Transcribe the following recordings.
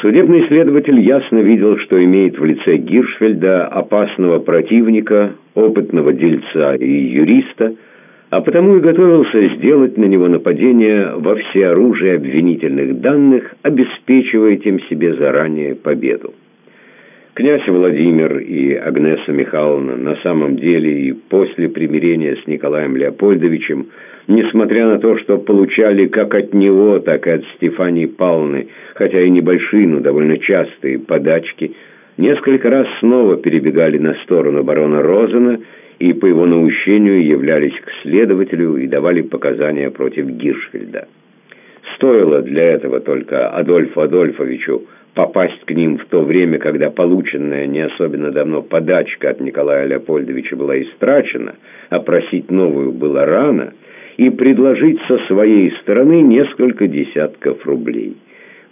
Судебный следователь ясно видел, что имеет в лице Гиршфельда опасного противника, опытного дельца и юриста, а потому и готовился сделать на него нападение во всеоружие обвинительных данных, обеспечивая тем себе заранее победу. Князь Владимир и Агнеса Михайловна на самом деле и после примирения с Николаем Леопольдовичем, несмотря на то, что получали как от него, так и от Стефании Павловны, хотя и небольшие, но довольно частые подачки, несколько раз снова перебегали на сторону барона Розена и по его наущению являлись к следователю и давали показания против Гиршфельда. Стоило для этого только Адольфу Адольфовичу попасть к ним в то время, когда полученная не особенно давно подачка от Николая Леопольдовича была истрачена, а просить новую было рано, и предложить со своей стороны несколько десятков рублей.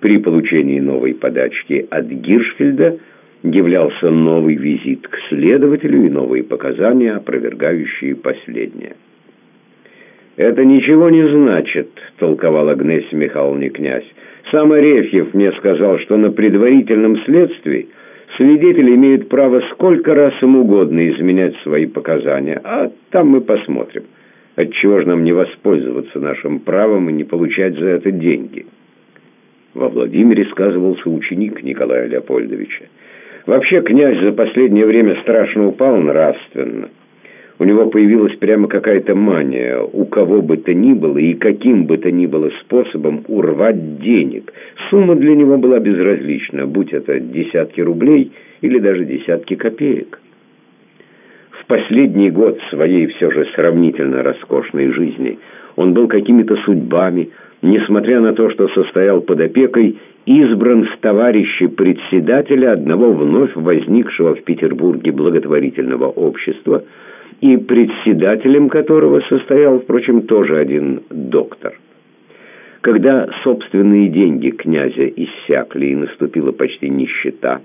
При получении новой подачки от Гиршфельда являлся новый визит к следователю и новые показания, опровергающие последнее. «Это ничего не значит», — толковал Агнессе Михайловне князь. «Сам Арефьев мне сказал, что на предварительном следствии свидетели имеют право сколько раз им угодно изменять свои показания, а там мы посмотрим. Отчего же нам не воспользоваться нашим правом и не получать за это деньги?» Во Владимире сказывался ученик Николая Леопольдовича. Вообще князь за последнее время страшно упал нравственно. У него появилась прямо какая-то мания, у кого бы то ни было и каким бы то ни было способом урвать денег. Сумма для него была безразлична, будь это десятки рублей или даже десятки копеек. В последний год своей все же сравнительно роскошной жизни он был какими-то судьбами, несмотря на то, что состоял под опекой, избран в товарищи председателя одного вновь возникшего в Петербурге благотворительного общества – и председателем которого состоял, впрочем, тоже один доктор. Когда собственные деньги князя иссякли и наступила почти нищета,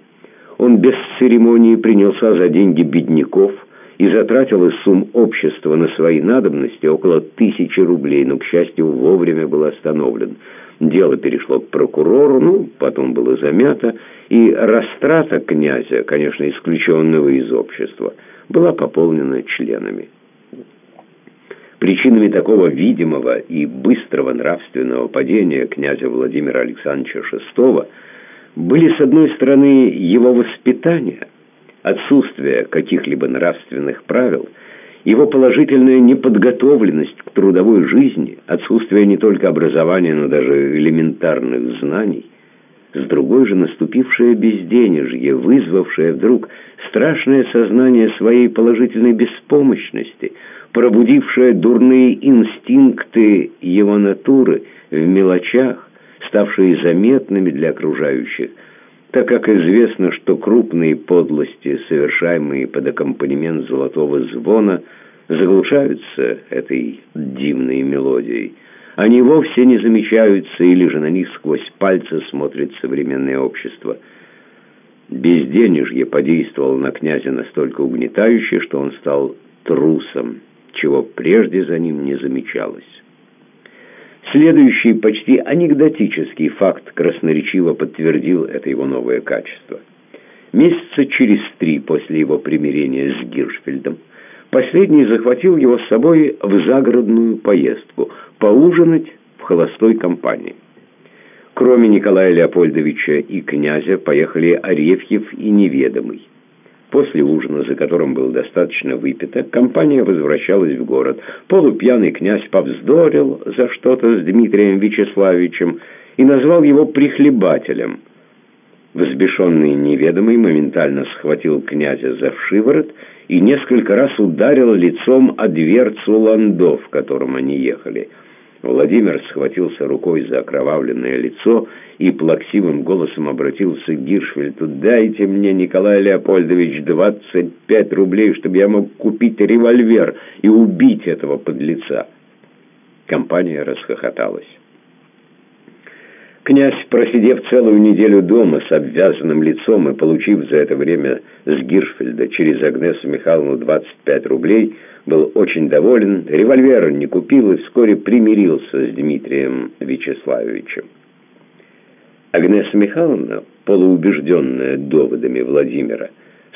он без церемонии принялся за деньги бедняков и затратил из сумм общества на свои надобности около тысячи рублей, но, к счастью, вовремя был остановлен. Дело перешло к прокурору, ну, потом было замято, и растрата князя, конечно, исключенного из общества – была пополнена членами. Причинами такого видимого и быстрого нравственного падения князя Владимира Александровича VI были, с одной стороны, его воспитание, отсутствие каких-либо нравственных правил, его положительная неподготовленность к трудовой жизни, отсутствие не только образования, но даже элементарных знаний, с другой же наступившее безденежье, вызвавшее вдруг страшное сознание своей положительной беспомощности, пробудившее дурные инстинкты его натуры в мелочах, ставшие заметными для окружающих, так как известно, что крупные подлости, совершаемые под аккомпанемент золотого звона, заглушаются этой дивной мелодией – они вовсе не замечаются или же на них сквозь пальцы смотрит современное общество. Безденежье подействовало на князя настолько угнетающе, что он стал трусом, чего прежде за ним не замечалось. Следующий почти анекдотический факт красноречиво подтвердил это его новое качество. Месяца через три после его примирения с Гиршфельдом Последний захватил его с собой в загородную поездку, поужинать в холостой компании. Кроме Николая Леопольдовича и князя поехали Арефьев и Неведомый. После ужина, за которым было достаточно выпито, компания возвращалась в город. Полупьяный князь повздорил за что-то с Дмитрием Вячеславовичем и назвал его прихлебателем. Взбешенный неведомый моментально схватил князя за шиворот и несколько раз ударил лицом о дверцу ландо, в котором они ехали. Владимир схватился рукой за окровавленное лицо и плаксивым голосом обратился к Гиршфельду. «Дайте мне, Николай Леопольдович, двадцать пять рублей, чтобы я мог купить револьвер и убить этого подлеца». Компания расхохоталась. Князь, просидев целую неделю дома с обвязанным лицом и получив за это время с Гиршфельда через Агнесу Михайловну 25 рублей, был очень доволен, револьвер не купил и вскоре примирился с Дмитрием Вячеславовичем. Агнеса Михайловна, полуубежденная доводами Владимира,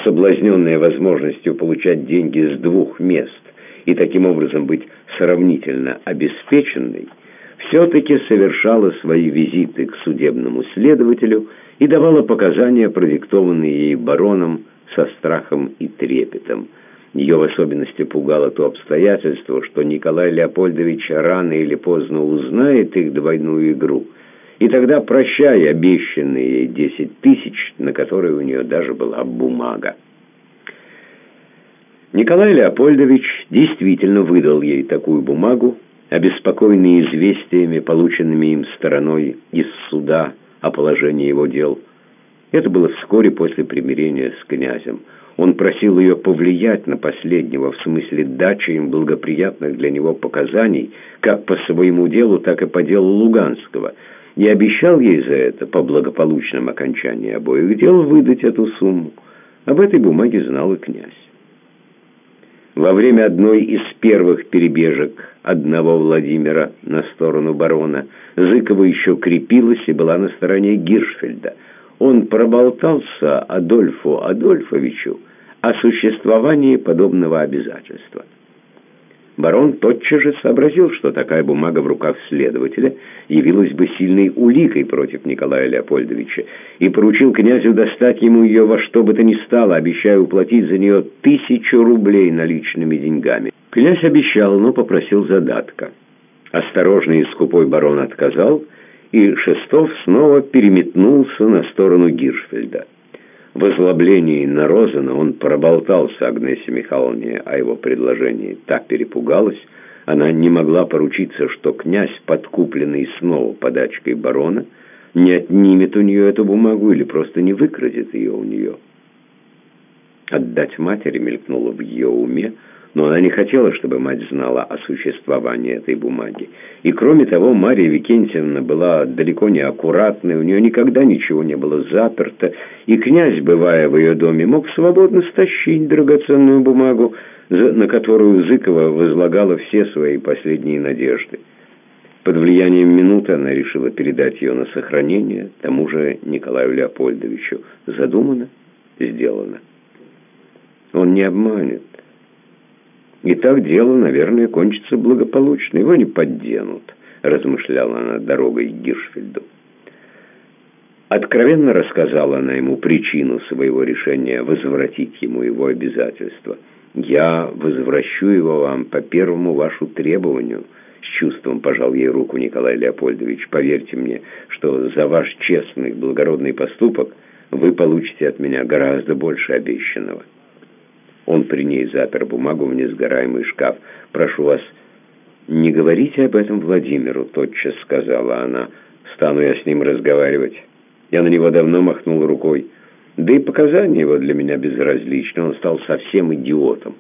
соблазненная возможностью получать деньги с двух мест и таким образом быть сравнительно обеспеченной, все-таки совершала свои визиты к судебному следователю и давала показания, продиктованные ей бароном, со страхом и трепетом. Ее в особенности пугало то обстоятельство, что Николай Леопольдович рано или поздно узнает их двойную игру, и тогда прощай обещанные ей десять тысяч, на которые у нее даже была бумага. Николай Леопольдович действительно выдал ей такую бумагу, обеспокоенный известиями, полученными им стороной из суда о положении его дел. Это было вскоре после примирения с князем. Он просил ее повлиять на последнего в смысле дачи им благоприятных для него показаний, как по своему делу, так и по делу Луганского, и обещал ей за это, по благополучном окончании обоих дел, выдать эту сумму. Об этой бумаге знал и князь. Во время одной из первых перебежек одного Владимира на сторону барона Зыкова еще крепилась и была на стороне Гиршфельда. Он проболтался Адольфу Адольфовичу о существовании подобного обязательства. Барон тотчас же сообразил, что такая бумага в руках следователя явилась бы сильной уликой против Николая Леопольдовича и поручил князю достать ему ее во что бы то ни стало, обещая уплатить за нее тысячу рублей наличными деньгами. Князь обещал, но попросил задатка. Осторожный и скупой барон отказал, и Шестов снова переметнулся на сторону Гиршфельда. В озлоблении на Розена он проболтался Агнесе Михайловне о его предложении. Так перепугалась, она не могла поручиться, что князь, подкупленный снова подачкой барона, не отнимет у нее эту бумагу или просто не выкрадет ее у нее. Отдать матери мелькнуло в ее уме, но она не хотела, чтобы мать знала о существовании этой бумаги. И кроме того, Мария Викентьевна была далеко не аккуратной, у нее никогда ничего не было заперто, и князь, бывая в ее доме, мог свободно стащить драгоценную бумагу, на которую Зыкова возлагала все свои последние надежды. Под влиянием минуты она решила передать ее на сохранение тому же Николаю Леопольдовичу. Задумано, сделано. Он не обманет. И так дело, наверное, кончится благополучно. Его не подденут, размышляла она дорогой к Гиршфельду. Откровенно рассказала она ему причину своего решения возвратить ему его обязательства. «Я возвращу его вам по первому вашу требованию», — с чувством пожал ей руку Николай Леопольдович. «Поверьте мне, что за ваш честный, благородный поступок вы получите от меня гораздо больше обещанного». Он при ней запер бумагу в несгораемый шкаф. «Прошу вас, не говорите об этом Владимиру», — тотчас сказала она. «Стану я с ним разговаривать». Я на него давно махнул рукой. Да и показания его для меня безразличны. Он стал совсем идиотом.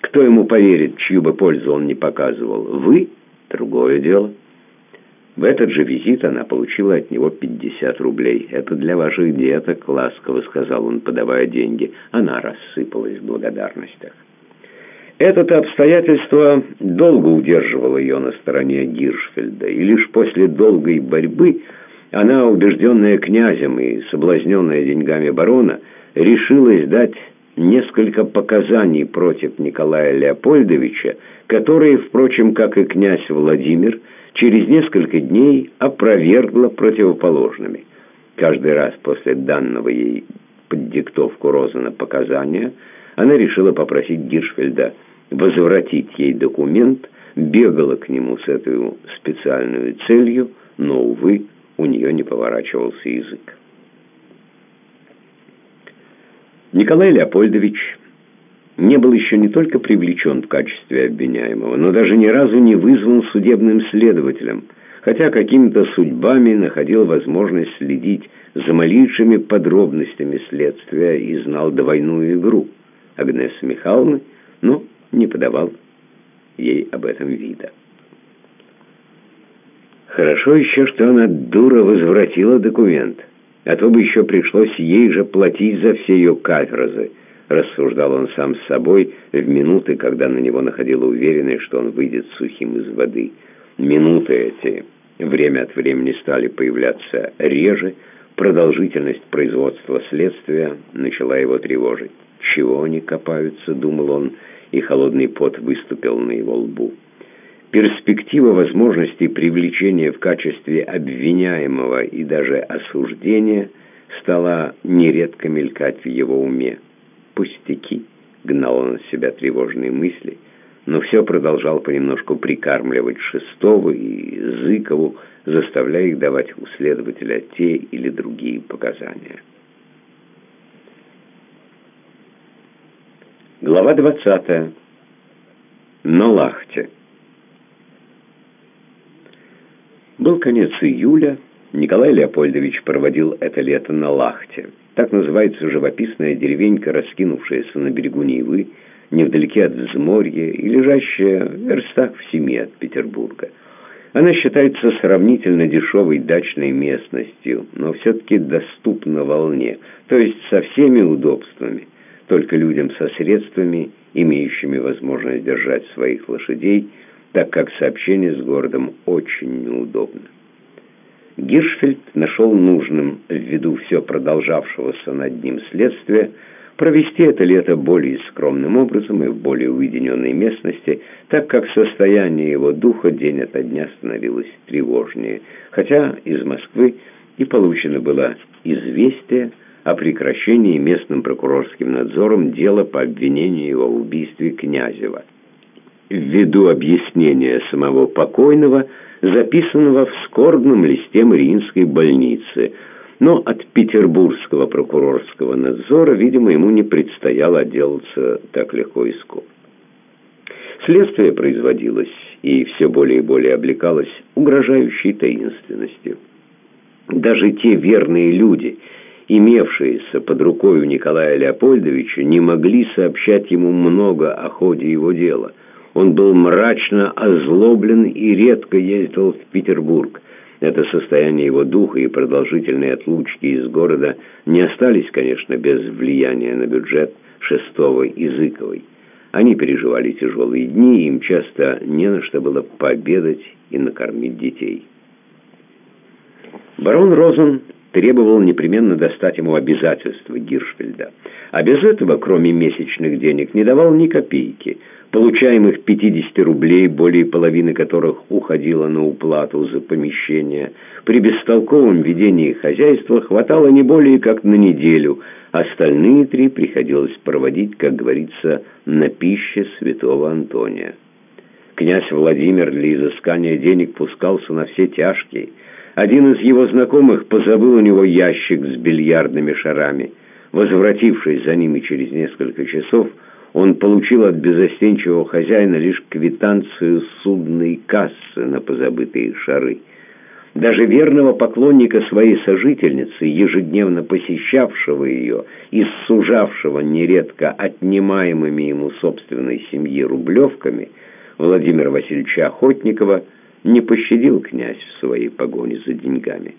Кто ему поверит, чью бы пользу он не показывал? Вы? Другое дело. В этот же визит она получила от него 50 рублей. «Это для ваших деток», — ласково сказал он, подавая деньги. Она рассыпалась в благодарностях. Это обстоятельство долго удерживало ее на стороне Гиршфельда, и лишь после долгой борьбы она, убежденная князем и соблазненная деньгами барона, решилась дать несколько показаний против Николая Леопольдовича, которые, впрочем, как и князь Владимир, через несколько дней опровергла противоположными. Каждый раз после данного ей под диктовку Розена показания она решила попросить Гиршфельда возвратить ей документ, бегала к нему с этой специальной целью, но, увы, у нее не поворачивался язык. Николай Леопольдович не был еще не только привлечен в качестве обвиняемого, но даже ни разу не вызван судебным следователем, хотя какими-то судьбами находил возможность следить за малейшими подробностями следствия и знал двойную игру Агнесы Михайловны, но не подавал ей об этом вида. Хорошо еще, что она, дура, возвратила документ, а то бы еще пришлось ей же платить за все ее каферазы, рассуждал он сам с собой в минуты, когда на него находила уверенность, что он выйдет сухим из воды. Минуты эти время от времени стали появляться реже, Продолжительность производства следствия начала его тревожить. «Чего они копаются?» — думал он, и холодный пот выступил на его лбу. Перспектива возможности привлечения в качестве обвиняемого и даже осуждения стала нередко мелькать в его уме. «Пустяки!» — гнал он от себя тревожные мысли, но все продолжал понемножку прикармливать Шестого и Зыкову, заставляя их давать у следователя те или другие показания. Глава 20. На Лахте. Был конец июля. Николай Леопольдович проводил это лето на Лахте. Так называется живописная деревенька, раскинувшаяся на берегу Невы, невдалеке от взморья и лежащая в верстах в семи от Петербурга. Она считается сравнительно дешевой дачной местностью, но все-таки доступна волне, то есть со всеми удобствами, только людям со средствами, имеющими возможность держать своих лошадей – так как сообщение с городом очень неудобно. Гиршфельд нашел нужным, ввиду все продолжавшегося над ним следствия, провести это лето более скромным образом и в более уединенной местности, так как состояние его духа день ото дня становилось тревожнее, хотя из Москвы и получено было известие о прекращении местным прокурорским надзором дела по обвинению его в убийстве Князева ввиду объяснения самого покойного, записанного в скорбном листе Мариинской больницы, но от петербургского прокурорского надзора, видимо, ему не предстояло отделаться так легко и скоро. Следствие производилось и все более и более облекалось угрожающей таинственностью. Даже те верные люди, имевшиеся под рукой у Николая Леопольдовича, не могли сообщать ему много о ходе его дела – он был мрачно озлоблен и редко ездил в Петербург. Это состояние его духа и продолжительные отлучки из города не остались, конечно, без влияния на бюджет Шестого и Зыковой. Они переживали тяжелые дни, им часто не на что было пообедать и накормить детей. Барон Розен требовал непременно достать ему обязательства Гиршфельда. А без этого, кроме месячных денег, не давал ни копейки – получаемых 50 рублей, более половины которых уходило на уплату за помещение, при бестолковом ведении хозяйства хватало не более как на неделю, остальные три приходилось проводить, как говорится, на пище святого Антония. Князь Владимир для изыскания денег пускался на все тяжкие. Один из его знакомых позабыл у него ящик с бильярдными шарами. Возвратившись за ними через несколько часов, он получил от безостенчивого хозяина лишь квитанцию судной кассы на позабытые шары. Даже верного поклонника своей сожительницы, ежедневно посещавшего ее и сужавшего нередко отнимаемыми ему собственной семьи рублевками, Владимира Васильевича Охотникова не пощадил князь в своей погоне за деньгами.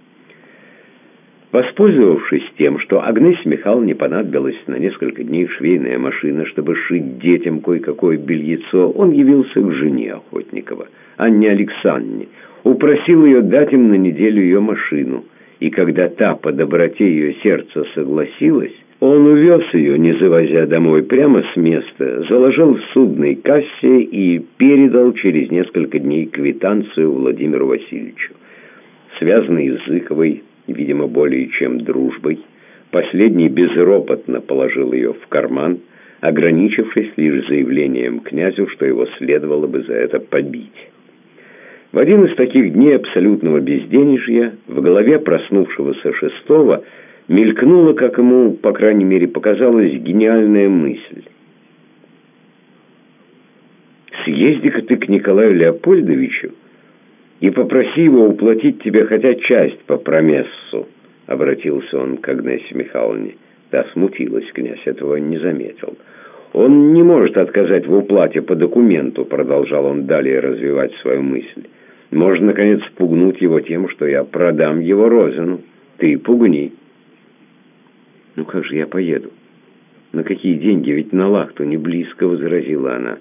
Воспользовавшись тем, что Агнесе Михайловне понадобилась на несколько дней швейная машина, чтобы шить детям кое-какое бельецо, он явился к жене Охотникова, Анне Александровне, упросил ее дать им на неделю ее машину, и когда та по доброте ее сердца согласилась, он увез ее, не завозя домой, прямо с места, заложил в судной кассе и передал через несколько дней квитанцию Владимиру Васильевичу. Связанный с Зыковой, видимо, более чем дружбой, последний безропотно положил ее в карман, ограничившись лишь заявлением князю, что его следовало бы за это побить. В один из таких дней абсолютного безденежья в голове проснувшегося шестого мелькнула, как ему, по крайней мере, показалась гениальная мысль. «Съезди-ка ты к Николаю Леопольдовичу и попроси его уплатить тебе хотя часть по промессу», — обратился он к Агнесе Михайловне. Та смутилась, князь этого не заметил. «Он не может отказать в уплате по документу», — продолжал он далее развивать свою мысль. «Можно, наконец, пугнуть его тем, что я продам его Розину. Ты пугни». «Ну как же я поеду? На какие деньги? Ведь на лахту не близко», — возразила она.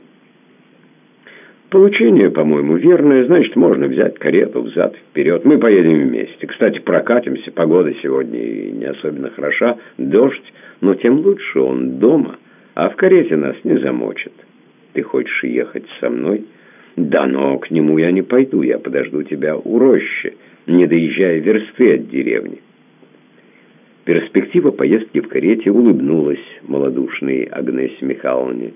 Получение, по-моему, верное, значит, можно взять карету взад вперед. Мы поедем вместе. Кстати, прокатимся. Погода сегодня не особенно хороша. Дождь, но тем лучше он дома, а в карете нас не замочит. Ты хочешь ехать со мной? Да, но к нему я не пойду. Я подожду тебя у рощи, не доезжая версты от деревни. Перспектива поездки в карете улыбнулась малодушной Агнесе Михайловне.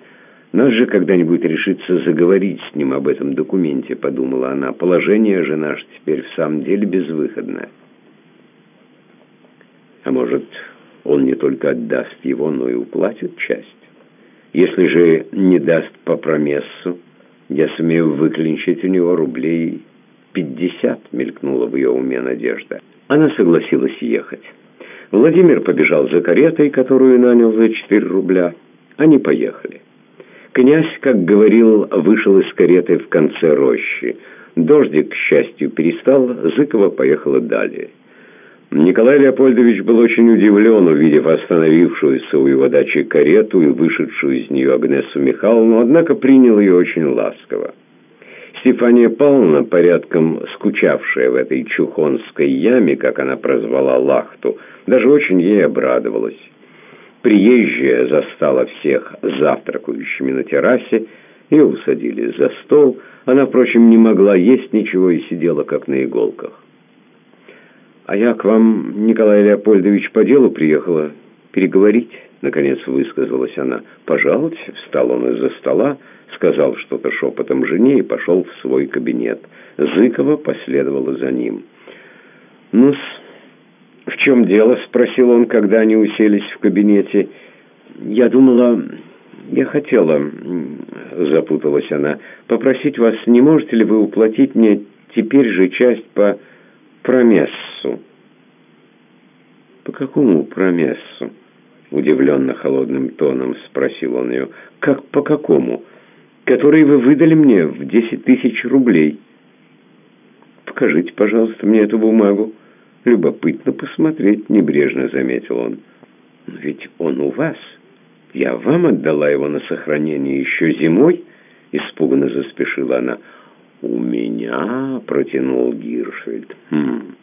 «Нас же когда-нибудь решится заговорить с ним об этом документе», — подумала она. «Положение же наше теперь в самом деле безвыходное». А может, он не только отдаст его, но и уплатит часть? Если же не даст по промессу, я сумею выклинчить у него рублей пятьдесят, мелькнула в ее уме надежда. Она согласилась ехать. Владимир побежал за каретой, которую нанял за четыре рубля. Они поехали. Князь, как говорил, вышел из кареты в конце рощи. Дождик, к счастью, перестал, Зыкова поехала далее. Николай Леопольдович был очень удивлен, увидев остановившуюся у его дачи карету и вышедшую из нее Агнесу Михайловну, однако принял ее очень ласково. Стефания Павловна, порядком скучавшая в этой чухонской яме, как она прозвала Лахту, даже очень ей обрадовалась. Приезжая застала всех завтракающими на террасе, ее усадили за стол. Она, впрочем, не могла есть ничего и сидела как на иголках. «А я к вам, Николай Леопольдович, по делу приехала переговорить», — наконец высказалась она. «Пожалуйте», — встал он из-за стола, сказал что-то шепотом жене и пошел в свой кабинет. Зыкова последовала за ним. ну «В чем дело?» — спросил он, когда они уселись в кабинете. «Я думала... Я хотела...» — запуталась она. «Попросить вас, не можете ли вы уплатить мне теперь же часть по промессу?» «По какому промессу?» — удивленно холодным тоном спросил он ее. «Как по какому? Который вы выдали мне в десять тысяч рублей». «Покажите, пожалуйста, мне эту бумагу». «Любопытно посмотреть», — небрежно заметил он. «Но ведь он у вас. Я вам отдала его на сохранение еще зимой», — испуганно заспешила она. «У меня?» — протянул Гиршфельд. «Хм.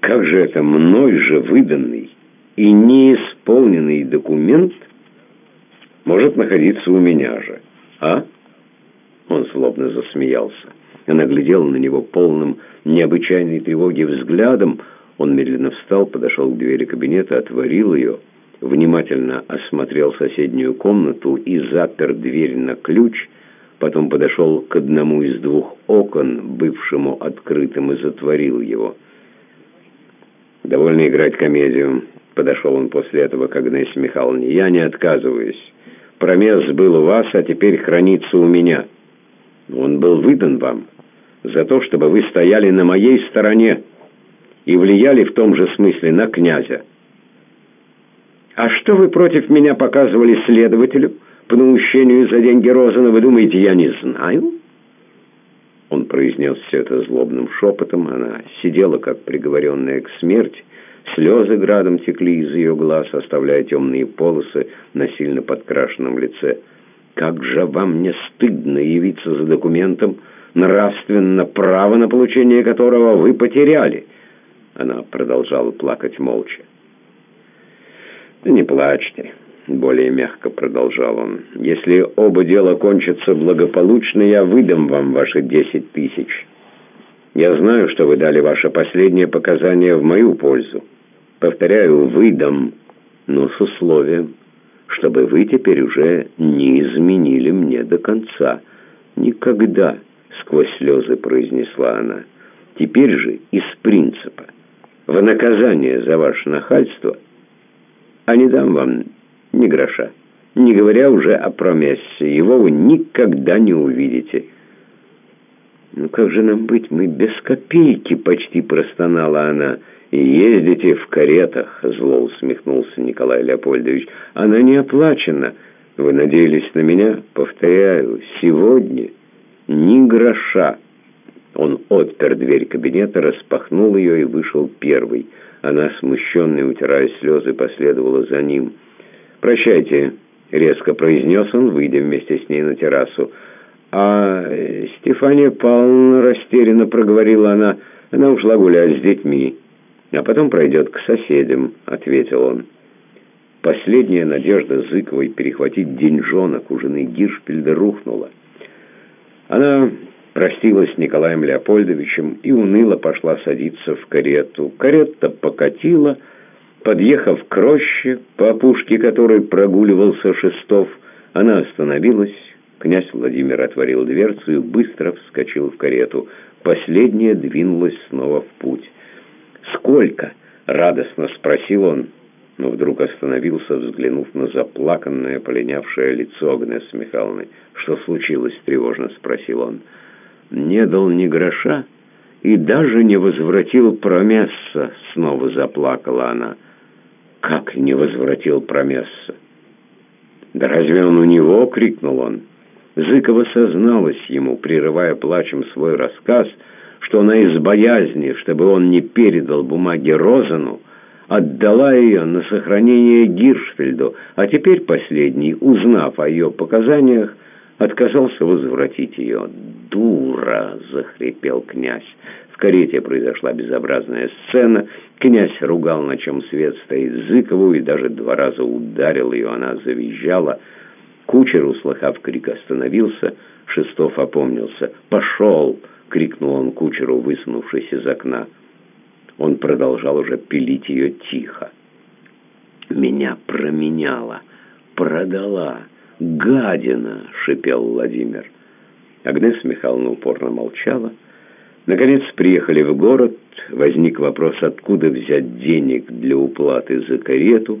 Как же это мной же выданный и неисполненный документ может находиться у меня же, а?» Он злобно засмеялся. Она глядела на него полным необычайной тревоги взглядом. Он медленно встал, подошел к двери кабинета, отворил ее, внимательно осмотрел соседнюю комнату и запер дверь на ключ, потом подошел к одному из двух окон, бывшему открытым, и затворил его. «Довольно играть комедию», — подошел он после этого к Агнессе Михайловне. «Я не отказываюсь. Промес был у вас, а теперь хранится у меня. Он был выдан вам» за то, чтобы вы стояли на моей стороне и влияли в том же смысле на князя. А что вы против меня показывали следователю по наущению за деньги Розана? Вы думаете, я не знаю?» Он произнес все это злобным шепотом. Она сидела, как приговоренная к смерти. Слезы градом текли из ее глаз, оставляя темные полосы на сильно подкрашенном лице. «Как же вам не стыдно явиться за документом?» Нравственно право на получение которого вы потеряли». Она продолжала плакать молча. «Да не плачьте», — более мягко продолжал он. «Если оба дела кончатся благополучно, я выдам вам ваши десять тысяч. Я знаю, что вы дали ваше последнее показание в мою пользу. Повторяю, выдам, но с условием, чтобы вы теперь уже не изменили мне до конца. Никогда» сквозь слезы произнесла она. Теперь же из принципа, в наказание за ваше нахальство, а не дам вам ни гроша, не говоря уже о промессе, его вы никогда не увидите. «Ну как же нам быть? Мы без копейки!» — почти простонала она. «И ездите в каретах!» — зло усмехнулся Николай Леопольдович. «Она не оплачена. Вы надеялись на меня? Повторяю, сегодня...» ни гроша. Он отпер дверь кабинета, распахнул ее и вышел первый. Она, смущенная, утирая слезы, последовала за ним. «Прощайте», — резко произнес он, выйдя вместе с ней на террасу. «А Стефания Павловна растерянно проговорила она. Она ушла гулять с детьми, а потом пройдет к соседям», — ответил он. Последняя надежда Зыковой перехватить деньжонок у жены Гиршпельда рухнула. Она простилась с Николаем Леопольдовичем и уныло пошла садиться в карету. Карета покатила, подъехав к роще, по опушке которой прогуливался Шестов, она остановилась, князь Владимир отворил дверцу и быстро вскочил в карету. Последняя двинулась снова в путь. «Сколько?» — радостно спросил он, но вдруг остановился, взглянув на заплаканное, полинявшее лицо Агнес Михайловны. «Что случилось?» — тревожно спросил он. «Не дал ни гроша и даже не возвратил промесса», — снова заплакала она. «Как не возвратил промесса?» «Да разве он у него?» — крикнул он. Зыкова созналась ему, прерывая плачем свой рассказ, что она из боязни, чтобы он не передал бумаги Розану, отдала ее на сохранение Гиршфельду, а теперь последний, узнав о ее показаниях, отказался возвратить ее. «Дура!» — захрипел князь. В карете произошла безобразная сцена. Князь ругал, на чем свет стоит Зыкову, и даже два раза ударил ее. Она завизжала. Кучер, услыхав крик, остановился. Шестов опомнился. «Пошел!» — крикнул он кучеру, высунувшись из окна. Он продолжал уже пилить ее тихо. «Меня променяла, продала, гадина!» — шипел Владимир. Агнес Михайловна упорно молчала. Наконец приехали в город. Возник вопрос, откуда взять денег для уплаты за карету.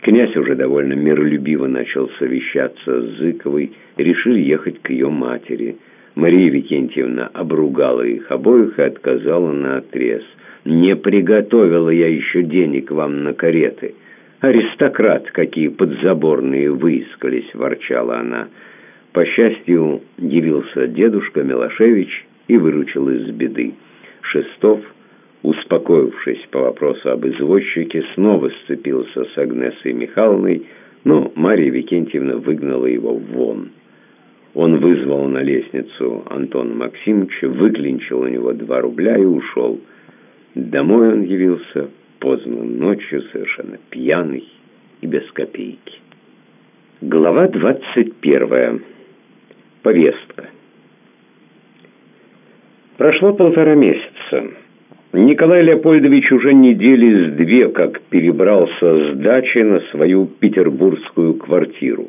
Князь уже довольно миролюбиво начал совещаться с Зыковой. Решили ехать к ее матери. Мария Викентьевна обругала их обоих и отказала на отрез – не приготовила я еще денег вам на кареты. Аристократ, какие подзаборные выискались, ворчала она. По счастью, явился дедушка Милошевич и выручил из беды. Шестов, успокоившись по вопросу об извозчике, снова сцепился с Агнесой Михайловной, но Мария Викентьевна выгнала его вон. Он вызвал на лестницу Антона Максимовича, выклинчил у него два рубля и ушел. Домой он явился поздно ночью, совершенно пьяный и без копейки. Глава двадцать первая. Повестка. Прошло полтора месяца. Николай Леопольдович уже недели с две как перебрался с дачи на свою петербургскую квартиру.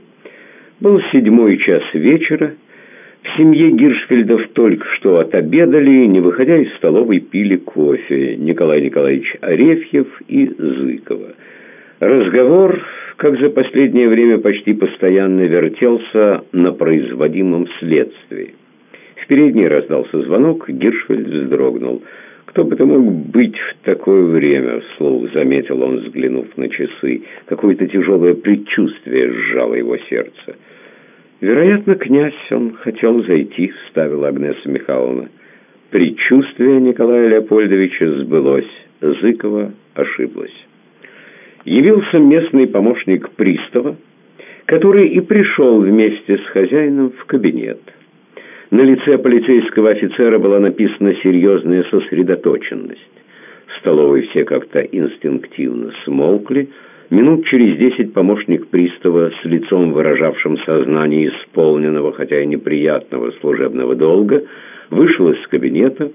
Был седьмой час вечера, в семье Гиршфельдов только что отобедали, не выходя из столовой пили кофе. Николай Николаевич Арефьев и Зыкова. Разговор, как за последнее время почти постоянно вертелся на производимом следствии. В передней раздался звонок, Гиршфельд вздрогнул. «Кто бы это мог быть в такое время?» — вслух заметил он, взглянув на часы. Какое-то тяжелое предчувствие сжало его сердце. «Вероятно, князь, он хотел зайти», — вставила Агнеса Михайловна. Предчувствие Николая Леопольдовича сбылось. Зыкова ошиблась. Явился местный помощник пристава, который и пришел вместе с хозяином в кабинет. На лице полицейского офицера была написана серьезная сосредоточенность. В столовой все как-то инстинктивно смолкли, Минут через десять помощник пристава с лицом, выражавшим сознание исполненного, хотя и неприятного служебного долга, вышел из кабинета,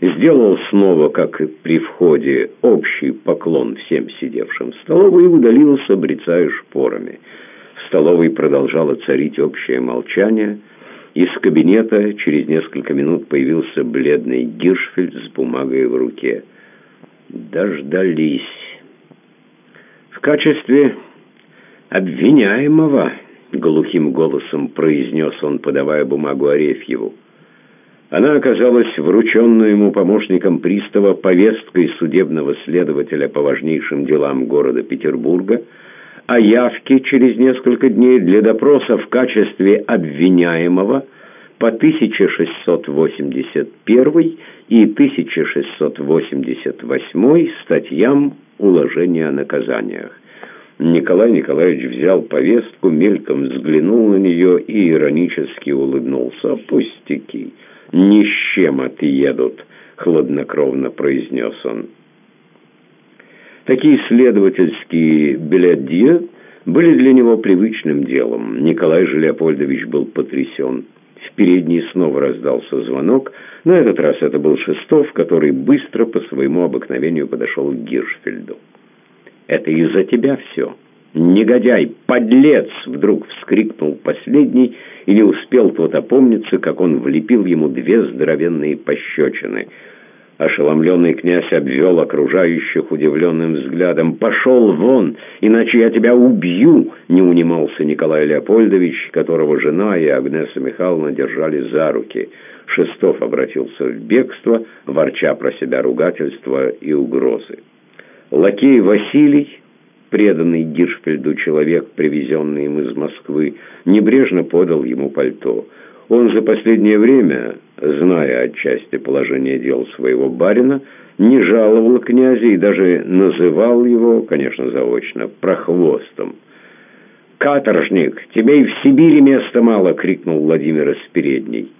сделал снова, как при входе, общий поклон всем сидевшим в столовой и удалился, брецая шпорами. В столовой продолжало царить общее молчание. Из кабинета через несколько минут появился бледный Гиршфельд с бумагой в руке. «Дождались». «В качестве обвиняемого», — глухим голосом произнес он, подавая бумагу Арефьеву. Она оказалась врученной ему помощником пристава повесткой судебного следователя по важнейшим делам города Петербурга о явке через несколько дней для допроса в качестве обвиняемого по 1681 и 1688 статьям уложения о наказаниях. Николай Николаевич взял повестку, мельком взглянул на нее и иронически улыбнулся. «Пустяки, ни с чем отъедут», — хладнокровно произнес он. Такие следовательские билядье были для него привычным делом. Николай же Леопольдович был потрясен. В передней снова раздался звонок. На этот раз это был Шестов, который быстро по своему обыкновению подошел к Гиршфельду. «Это из-за тебя все. Негодяй, подлец!» Вдруг вскрикнул последний, и не успел тот опомниться, как он влепил ему две здоровенные пощечины – Ошеломленный князь обвел окружающих удивленным взглядом. «Пошел вон, иначе я тебя убью!» Не унимался Николай Леопольдович, которого жена и Агнеса Михайловна держали за руки. Шестов обратился в бегство, ворча про себя ругательства и угрозы. Лакей Василий, преданный Гиршфельду человек, привезенный им из Москвы, небрежно подал ему пальто. Он за последнее время зная отчасти положение дел своего барина, не жаловал князя и даже называл его, конечно, заочно, прохвостом. «Каторжник, тебе и в Сибири места мало!» — крикнул Владимир из передней.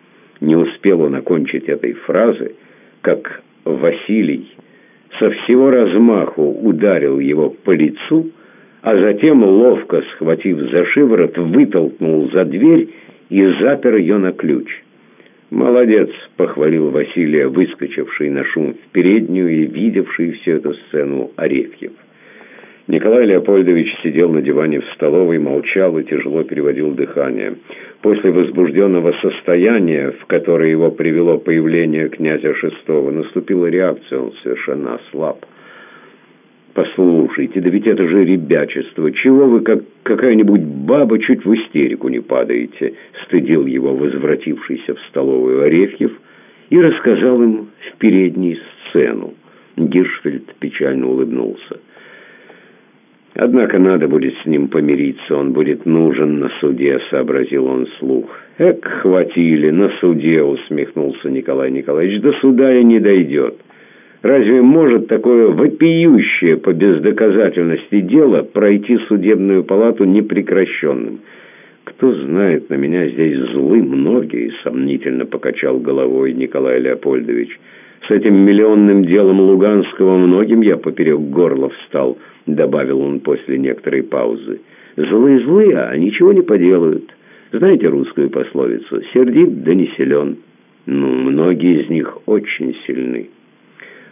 Не успел он окончить этой фразы, как Василий со всего размаху ударил его по лицу, а затем, ловко схватив за шиворот, вытолкнул за дверь и запер ее на ключ. «Молодец!» — похвалил Василия, выскочивший на шум в переднюю и видевший всю эту сцену Арефьев. Николай Леопольдович сидел на диване в столовой, молчал и тяжело переводил дыхание. После возбужденного состояния, в которое его привело появление князя Шестого, наступила реакция, он совершенно ослаб. «Послушайте, да ведь это же ребячество. Чего вы, как какая-нибудь баба, чуть в истерику не падаете?» Стыдил его возвратившийся в столовую Орехьев и рассказал им в передней сцену. Гиршфельд печально улыбнулся. «Однако надо будет с ним помириться, он будет нужен на суде», — сообразил он слух. «Эк, хватили, на суде», — усмехнулся Николай Николаевич, — «до суда и не дойдет». Разве может такое вопиющее по бездоказательности дело пройти судебную палату непрекращенным? Кто знает, на меня здесь злы многие, сомнительно покачал головой Николай Леопольдович. С этим миллионным делом Луганского многим я поперек горла встал, добавил он после некоторой паузы. Злые-злые, а ничего не поделают. Знаете русскую пословицу «сердит да не силен». Ну, многие из них очень сильны.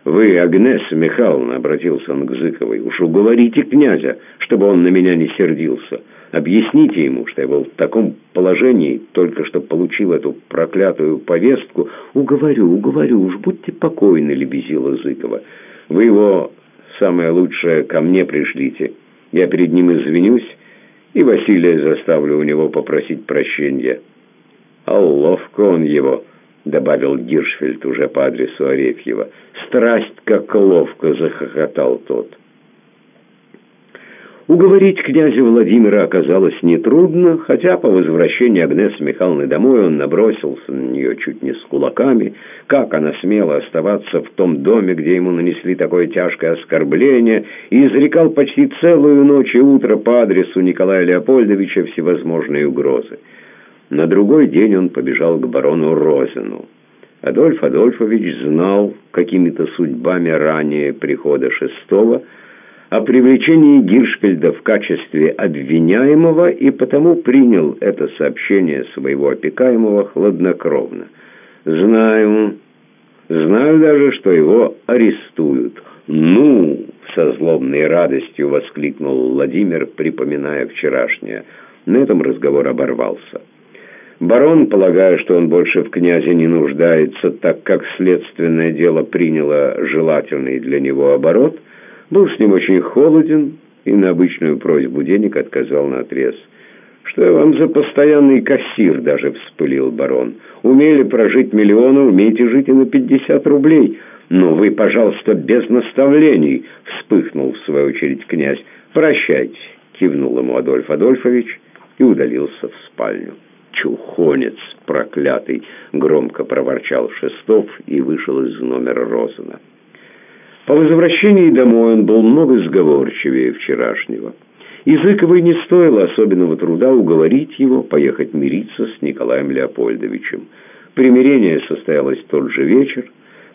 «Вы, Агнеса Михайловна», — обратился он к Зыковой, — «уж уговорите князя, чтобы он на меня не сердился. Объясните ему, что я был в таком положении, только что получил эту проклятую повестку. Уговорю, уговорю, уж будьте покойны», — лебезила Зыкова. «Вы его, самое лучшее, ко мне пришлите. Я перед ним извинюсь, и Василия заставлю у него попросить прощения». «А ловко он его», — добавил Гиршфельд уже по адресу Арефьева. «Страсть как ловко!» — захохотал тот. Уговорить князя Владимира оказалось нетрудно, хотя по возвращении Агнесы Михайловны домой он набросился на нее чуть не с кулаками, как она смела оставаться в том доме, где ему нанесли такое тяжкое оскорбление, и изрекал почти целую ночь и утро по адресу Николая Леопольдовича всевозможные угрозы. На другой день он побежал к барону Розину. Адольф Адольфович знал какими-то судьбами ранее прихода шестого о привлечении Гиршфельда в качестве обвиняемого и потому принял это сообщение своего опекаемого хладнокровно. «Знаю, знаю даже, что его арестуют». «Ну!» — со злобной радостью воскликнул Владимир, припоминая вчерашнее. На этом разговор оборвался. Барон, полагая, что он больше в князе не нуждается, так как следственное дело приняло желательный для него оборот, был с ним очень холоден и на обычную просьбу денег отказал на отрез. «Что я вам за постоянный кассир?» — даже вспылил барон. «Умели прожить миллионы, умеете жить и на пятьдесят рублей. Но вы, пожалуйста, без наставлений!» — вспыхнул в свою очередь князь. «Прощайте!» — кивнул ему Адольф Адольфович и удалился в спальню чухонец проклятый!» — громко проворчал Шестов и вышел из номера Розена. По возвращении домой он был много сговорчивее вчерашнего. Языковой не стоило особенного труда уговорить его поехать мириться с Николаем Леопольдовичем. Примирение состоялось тот же вечер.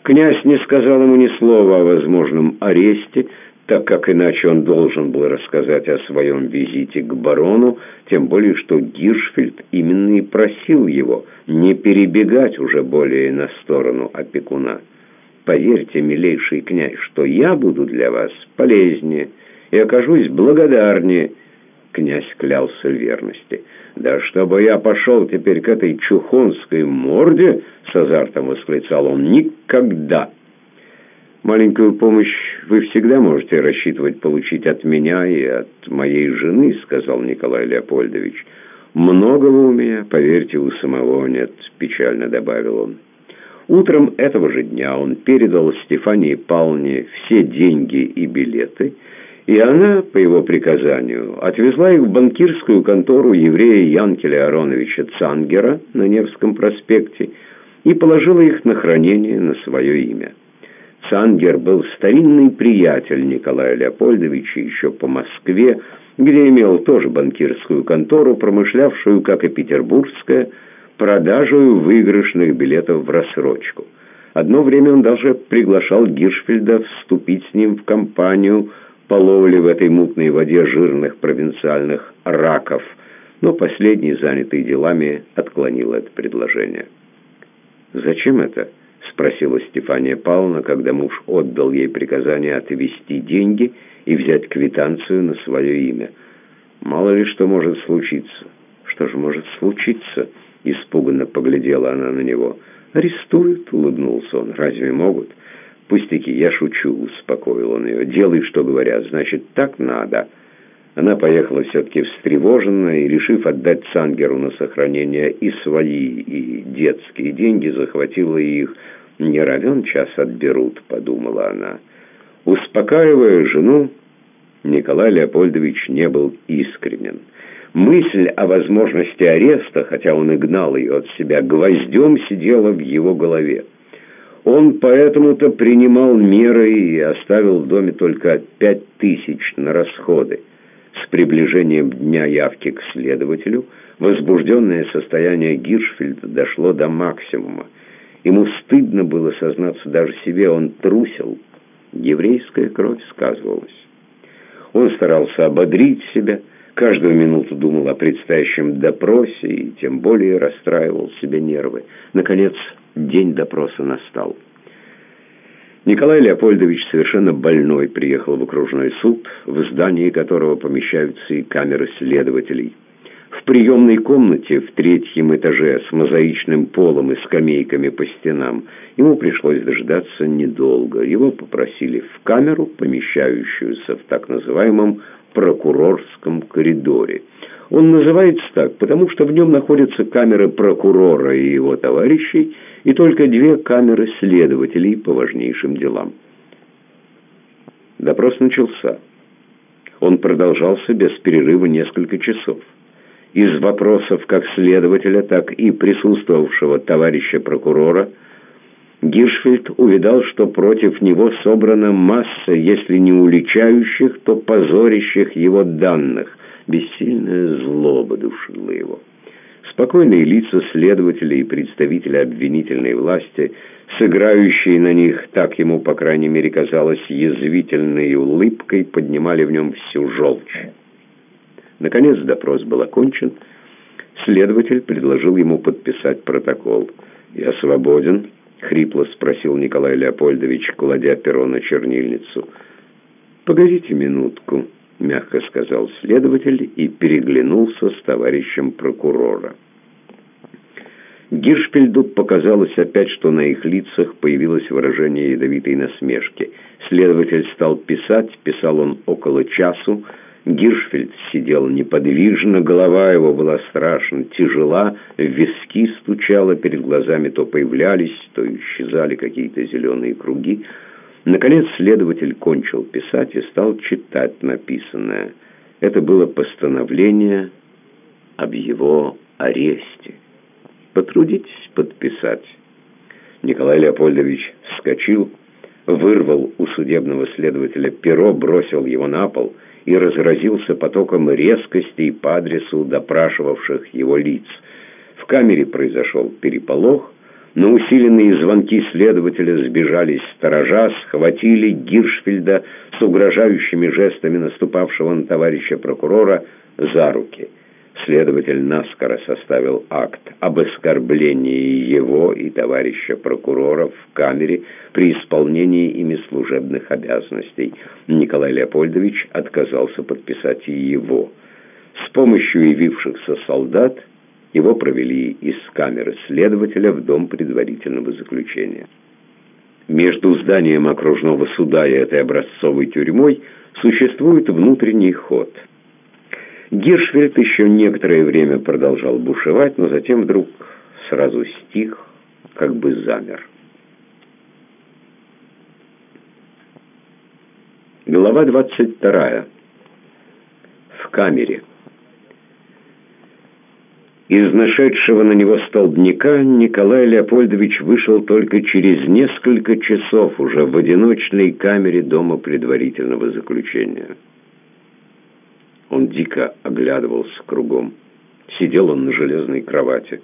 Князь не сказал ему ни слова о возможном аресте, так как иначе он должен был рассказать о своем визите к барону, тем более что Гиршфельд именно и просил его не перебегать уже более на сторону опекуна. «Поверьте, милейший князь, что я буду для вас полезнее и окажусь благодарнее». Князь клялся верности. «Да чтобы я пошел теперь к этой чухонской морде!» — с азартом восклицал он. «Никогда!» «Маленькую помощь вы всегда можете рассчитывать получить от меня и от моей жены», — сказал Николай Леопольдович. «Многого у меня, поверьте, у самого нет», — печально добавил он. Утром этого же дня он передал Стефании Павловне все деньги и билеты, и она, по его приказанию, отвезла их в банкирскую контору еврея Янкеля Ароновича Цангера на Невском проспекте и положила их на хранение на свое имя. Цангер был старинный приятель Николая Леопольдовича еще по Москве, где имел тоже банкирскую контору, промышлявшую, как и петербургская, продажу выигрышных билетов в рассрочку. Одно время он даже приглашал Гиршфельда вступить с ним в компанию по ловле в этой мутной воде жирных провинциальных раков, но последний, занятый делами, отклонил это предложение. «Зачем это?» — спросила Стефания Павловна, когда муж отдал ей приказание отвести деньги и взять квитанцию на свое имя. «Мало ли что может случиться». «Что же может случиться?» — испуганно поглядела она на него. «Арестуют?» — улыбнулся он. «Разве могут?» «Пустяки, я шучу», — успокоил он ее. «Делай, что говорят, значит, так надо». Она поехала все-таки встревоженная и, решив отдать Сангеру на сохранение и свои, и детские деньги, захватила их. «Не равен час отберут», — подумала она. Успокаивая жену, Николай Леопольдович не был искренен. Мысль о возможности ареста, хотя он и гнал ее от себя, гвоздем сидела в его голове. Он поэтому-то принимал меры и оставил в доме только пять тысяч на расходы. С приближением дня явки к следователю возбужденное состояние Гиршфельда дошло до максимума. Ему стыдно было сознаться даже себе, он трусил. Еврейская кровь сказывалась. Он старался ободрить себя, каждую минуту думал о предстоящем допросе и тем более расстраивал себе нервы. Наконец, день допроса настал. Николай Леопольдович, совершенно больной, приехал в окружной суд, в здании которого помещаются и камеры следователей. В приемной комнате в третьем этаже с мозаичным полом и скамейками по стенам ему пришлось дождаться недолго. Его попросили в камеру, помещающуюся в так называемом прокурорском коридоре. Он называется так, потому что в нем находятся камеры прокурора и его товарищей, и только две камеры следователей по важнейшим делам. Допрос начался. Он продолжался без перерыва несколько часов. Из вопросов как следователя, так и присутствовавшего товарища прокурора Гиршфельд увидал, что против него собрана масса, если не уличающих, то позорящих его данных. Бессильная злоба душила его. Спокойные лица следователей и представителей обвинительной власти, сыграющие на них, так ему, по крайней мере, казалось, язвительной улыбкой, поднимали в нем всю желчь. Наконец допрос был окончен. Следователь предложил ему подписать протокол. «Я свободен?» — хрипло спросил Николай Леопольдович, кладя перо на чернильницу. «Погодите минутку», — мягко сказал следователь и переглянулся с товарищем прокурора. Гиршпельду показалось опять, что на их лицах появилось выражение ядовитой насмешки. Следователь стал писать, писал он около часу. Гиршфельд сидел неподвижно, голова его была страшно тяжела, виски стучало, перед глазами то появлялись, то исчезали какие-то зеленые круги. Наконец следователь кончил писать и стал читать написанное. Это было постановление об его аресте. Потрудитесь подписать. Николай Леопольдович вскочил, вырвал у судебного следователя перо, бросил его на пол и разразился потоком резкостей по адресу допрашивавших его лиц. В камере произошел переполох, на усиленные звонки следователя сбежались сторожа, схватили Гиршфельда с угрожающими жестами наступавшего на товарища прокурора за руки. Следователь наскоро составил акт об оскорблении его и товарища прокурора в камере при исполнении ими служебных обязанностей. Николай Леопольдович отказался подписать его. С помощью явившихся солдат его провели из камеры следователя в дом предварительного заключения. Между зданием окружного суда и этой образцовой тюрьмой существует внутренний ход. Гиршфельд еще некоторое время продолжал бушевать, но затем вдруг сразу стих, как бы замер. Глава 22. В камере. Из нашедшего на него столбняка Николай Леопольдович вышел только через несколько часов уже в одиночной камере дома предварительного заключения. Он дико оглядывался кругом. Сидел он на железной кровати,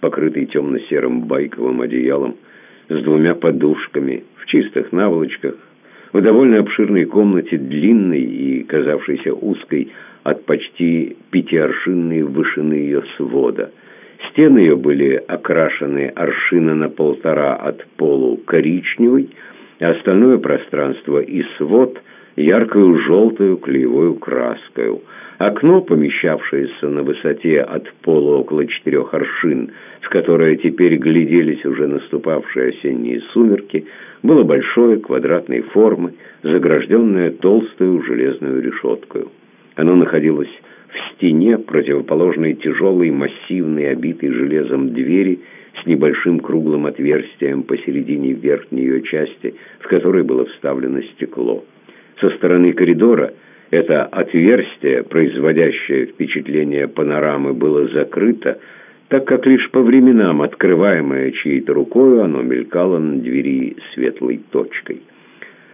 покрытой темно-серым байковым одеялом, с двумя подушками, в чистых наволочках, в довольно обширной комнате, длинной и казавшейся узкой, от почти пятиаршинной вышины ее свода. Стены ее были окрашены аршина на полтора от полу коричневой, а остальное пространство и свод яркую желтую клеевую краской. Окно, помещавшееся на высоте от пола около четырех аршин, в которое теперь гляделись уже наступавшие осенние сумерки, было большое, квадратной формы, загражденное толстую железную решеткой. Оно находилось в стене, противоположной тяжелой, массивной, обитой железом двери с небольшим круглым отверстием посередине верхней ее части, в которой было вставлено стекло. Со стороны коридора это отверстие, производящее впечатление панорамы, было закрыто, так как лишь по временам, открываемое чьей-то рукой, оно мелькало на двери светлой точкой.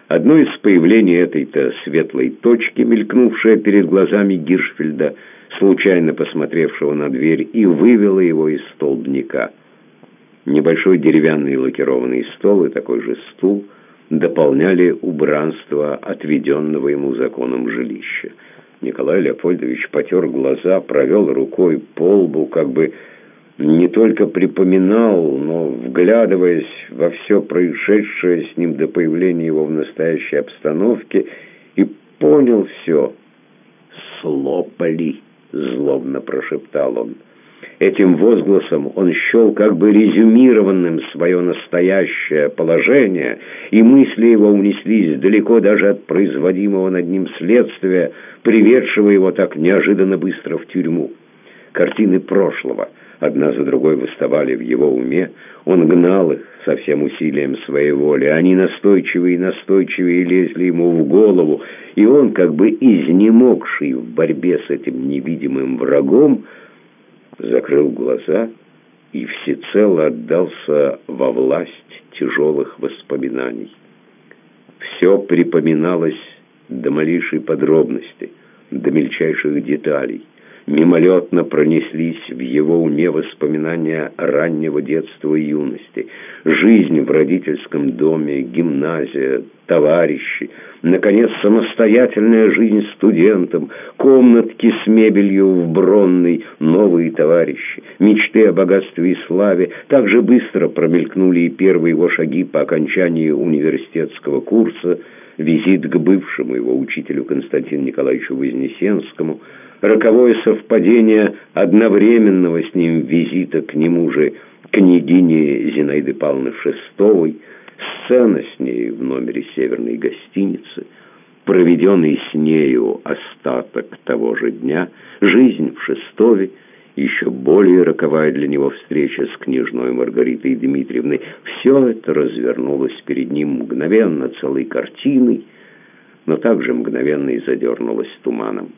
Одно из появлений этой-то светлой точки, мелькнувшая перед глазами Гиршфельда, случайно посмотревшего на дверь, и вывело его из столбняка. Небольшой деревянный лакированный стол и такой же стул дополняли убранство отведенного ему законом жилища. Николай Леопольдович потер глаза, провел рукой по лбу, как бы не только припоминал, но, вглядываясь во все происшедшее с ним до появления его в настоящей обстановке, и понял все. «Слопали!» — злобно прошептал он. Этим возгласом он счел как бы резюмированным свое настоящее положение, и мысли его унеслись далеко даже от производимого над ним следствия, приведшего его так неожиданно быстро в тюрьму. Картины прошлого — одна за другой выставали в его уме, он гнал их со всем усилием своей воли. Они настойчивее и настойчивее лезли ему в голову, и он, как бы изнемогший в борьбе с этим невидимым врагом, закрыл глаза и всецело отдался во власть тяжелых воспоминаний. Все припоминалось до малейшей подробности, до мельчайших деталей – Мимолетно пронеслись в его уме воспоминания раннего детства и юности. Жизнь в родительском доме, гимназия, товарищи. Наконец, самостоятельная жизнь студентом, комнатки с мебелью в Бронной, новые товарищи, мечты о богатстве и славе. Так же быстро промелькнули и первые его шаги по окончании университетского курса, визит к бывшему его учителю Константину Николаевичу Вознесенскому – роковое совпадение одновременного с ним визита к нему же княгини Зинаиды Павловны Шестовой, сцена с ней в номере северной гостиницы, проведенный с нею остаток того же дня, жизнь в Шестове, еще более роковая для него встреча с княжной Маргаритой Дмитриевной, все это развернулось перед ним мгновенно целой картиной, но также мгновенно и задернулось туманом.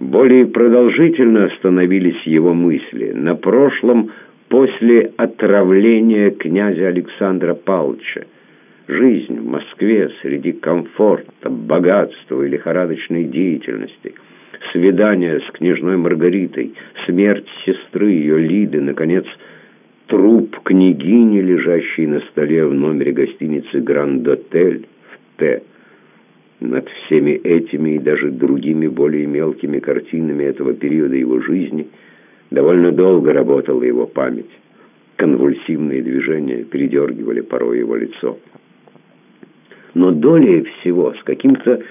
Более продолжительно остановились его мысли. На прошлом, после отравления князя Александра Павловича. жизнь в Москве среди комфорта, богатства и лихорадочной деятельности, свидание с княжной Маргаритой, смерть сестры ее Лиды, наконец, труп княгини, лежащей на столе в номере гостиницы «Гранд-отель» в Т. Над всеми этими и даже другими более мелкими картинами этого периода его жизни довольно долго работала его память. Конвульсивные движения передергивали порой его лицо. Но долей всего, с каким-то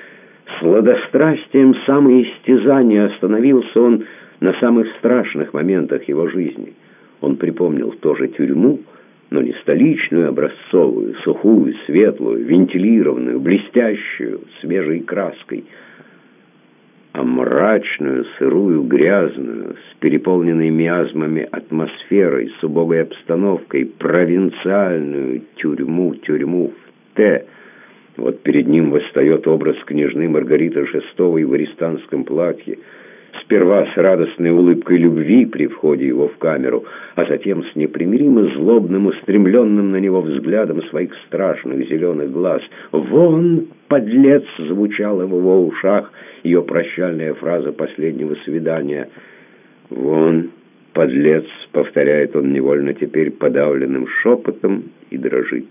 сладострастием самоистязания остановился он на самых страшных моментах его жизни. Он припомнил тоже тюрьму, но не столичную, образцовую, сухую, светлую, вентилированную, блестящую, свежей краской, а мрачную, сырую, грязную, с переполненной миазмами атмосферой, с убогой обстановкой, провинциальную тюрьму, тюрьму в Т. Вот перед ним восстает образ княжны Маргариты Шестовой в арестанском платье, Сперва с радостной улыбкой любви при входе его в камеру, а затем с непримиримо злобным, устремленным на него взглядом своих страшных зеленых глаз. «Вон, подлец!» — звучала в его ушах ее прощальная фраза последнего свидания. «Вон, подлец!» — повторяет он невольно теперь подавленным шепотом и дрожит.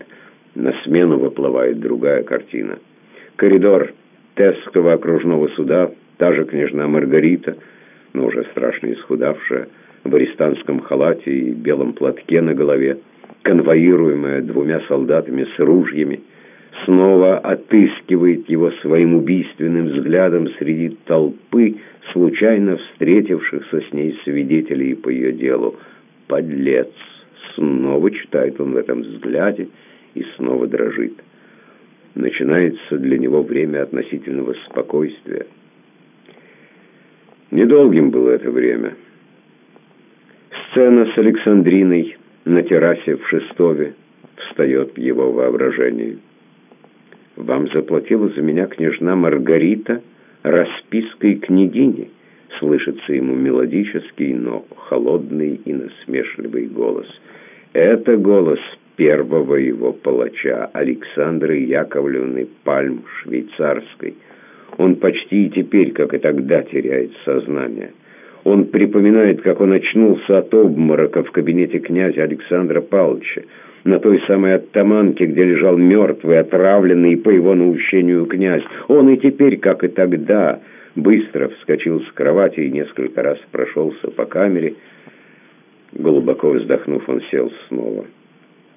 На смену выплывает другая картина. Коридор Тесского окружного суда — Та же княжна Маргарита, но уже страшно исхудавшая, в арестантском халате и белом платке на голове, конвоируемая двумя солдатами с ружьями, снова отыскивает его своим убийственным взглядом среди толпы, случайно встретившихся с ней свидетелей по ее делу. «Подлец!» Снова читает он в этом взгляде и снова дрожит. Начинается для него время относительного спокойствия. Недолгим было это время. Сцена с Александриной на террасе в Шестове встает в его воображении. «Вам заплатила за меня княжна Маргарита распиской княгини», слышится ему мелодический, но холодный и насмешливый голос. Это голос первого его палача, Александры Яковлевны Пальм Швейцарской – он почти и теперь, как и тогда, теряет сознание. Он припоминает, как он очнулся от обморока в кабинете князя Александра Павловича, на той самой оттаманке, где лежал мертвый, отравленный по его наущению князь. Он и теперь, как и тогда, быстро вскочил с кровати и несколько раз прошелся по камере. Глубоко вздохнув, он сел снова.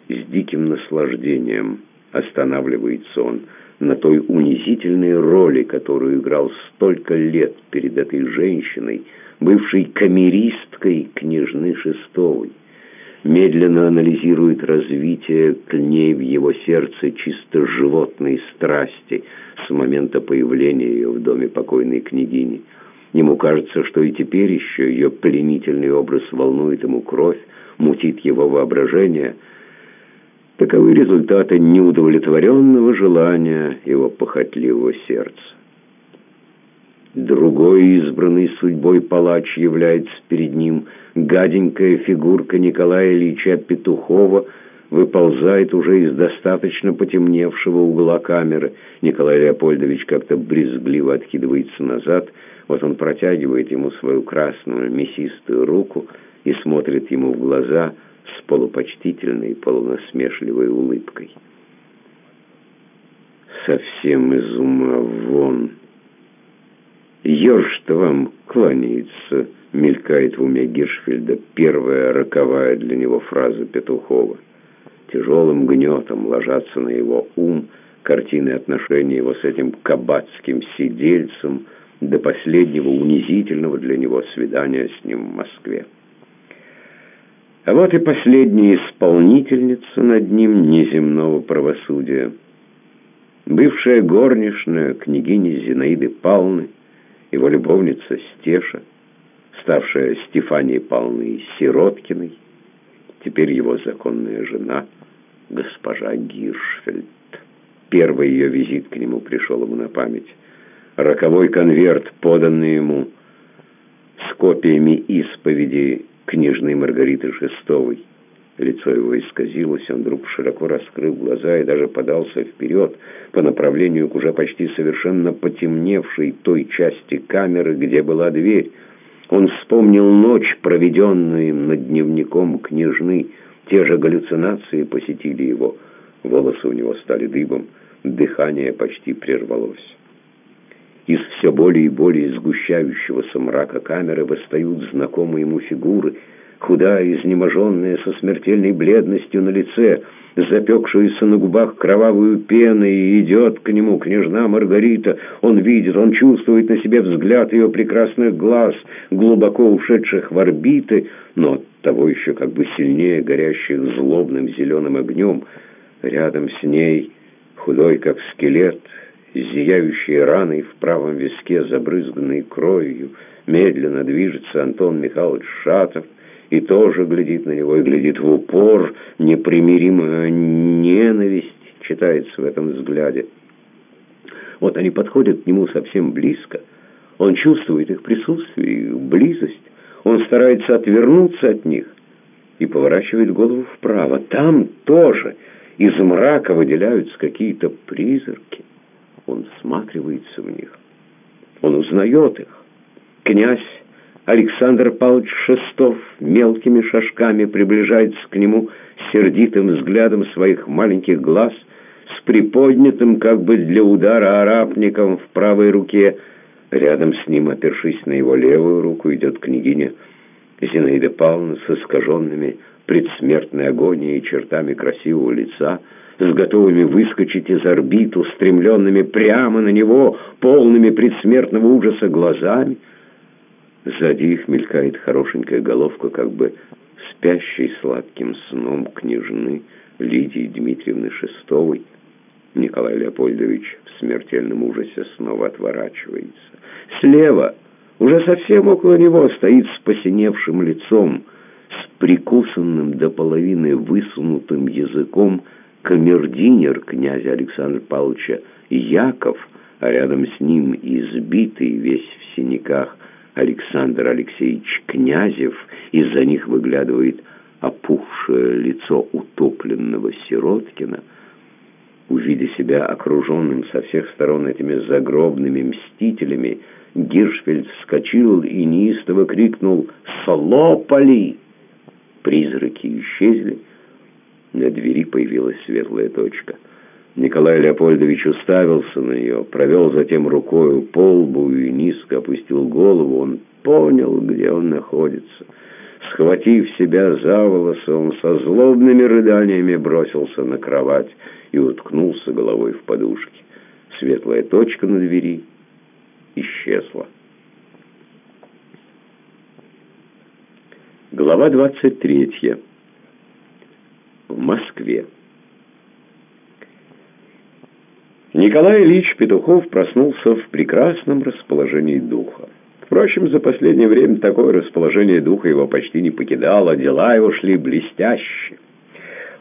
С диким наслаждением останавливается он на той унизительной роли, которую играл столько лет перед этой женщиной, бывшей камеристкой княжны Шестовой. Медленно анализирует развитие к ней в его сердце чисто животной страсти с момента появления ее в доме покойной княгини. Ему кажется, что и теперь еще ее пленительный образ волнует ему кровь, мутит его воображение – Таковы результаты неудовлетворенного желания его похотливого сердца. Другой избранный судьбой палач является перед ним гаденькая фигурка Николая Ильича Петухова, выползает уже из достаточно потемневшего угла камеры. Николай Леопольдович как-то брезгливо откидывается назад, вот он протягивает ему свою красную мясистую руку и смотрит ему в глаза – с полупочтительной, полунасмешливой улыбкой. «Совсем из ума вон!» «Ёрш-то вам кланяется!» — мелькает в уме Гиршфельда первая роковая для него фраза Петухова. Тяжелым гнетом ложатся на его ум картины отношений его с этим кабацким сидельцем до последнего унизительного для него свидания с ним в Москве. А вот и последняя исполнительница над ним неземного правосудия. Бывшая горничная княгиня Зинаиды Павловны, его любовница Стеша, ставшая Стефанией Павловной Сироткиной, теперь его законная жена, госпожа Гиршфельд. Первый ее визит к нему пришел ему на память. Роковой конверт, поданный ему с копиями исповеди княжны Маргариты Шестовой. Лицо его исказилось, он вдруг широко раскрыл глаза и даже подался вперед по направлению к уже почти совершенно потемневшей той части камеры, где была дверь. Он вспомнил ночь, проведенную над дневником княжны. Те же галлюцинации посетили его. Волосы у него стали дыбом, дыхание почти прервалось. Из все более и более сгущающегося мрака камеры восстают знакомые ему фигуры — худая, изнеможенная, со смертельной бледностью на лице, запекшуюся на губах кровавую пену, и идет к нему княжна Маргарита. Он видит, он чувствует на себе взгляд ее прекрасных глаз, глубоко ушедших в орбиты, но того еще как бы сильнее горящих злобным зеленым огнем. Рядом с ней, худой как скелет, зияющие раной в правом виске, забрызганной кровью, медленно движется Антон Михайлович Шатов, и тоже глядит на него, и глядит в упор, непримиримая ненависть читается в этом взгляде. Вот они подходят к нему совсем близко, он чувствует их присутствие, их близость, он старается отвернуться от них и поворачивает голову вправо. Там тоже из мрака выделяются какие-то призраки. Он всматривается в них, он узнает их. Князь Александр Павлович Шестов мелкими шажками приближается к нему сердитым взглядом своих маленьких глаз, с приподнятым, как бы для удара арапником в правой руке. Рядом с ним, опершись на его левую руку, идет княгиня Зинаида Павловна с искаженными предсмертной агонией чертами красивого лица, с готовыми выскочить из орбит, устремленными прямо на него, полными предсмертного ужаса глазами, Сзади их мелькает хорошенькая головка, как бы спящей сладким сном княжны Лидии Дмитриевны Шестовой. Николай Леопольдович в смертельном ужасе снова отворачивается. Слева, уже совсем около него, стоит с посиневшим лицом, с прикусанным до половины высунутым языком камердинер князя Александра Павловича Яков, а рядом с ним избитый, весь в синяках, Александр Алексеевич Князев, из-за них выглядывает опухшее лицо утопленного Сироткина. Увидя себя окруженным со всех сторон этими загробными мстителями, Гиршфельд вскочил и неистово крикнул «Слопали!». Призраки исчезли, на двери появилась светлая точка — Николай Леопольдович уставился на нее, провел затем рукою по лбу и низко опустил голову. Он понял, где он находится. Схватив себя за волосы, он со злобными рыданиями бросился на кровать и уткнулся головой в подушки. Светлая точка на двери исчезла. Глава 23. В Москве. Николай Ильич Петухов проснулся в прекрасном расположении духа. Впрочем, за последнее время такое расположение духа его почти не покидало, дела его шли блестяще.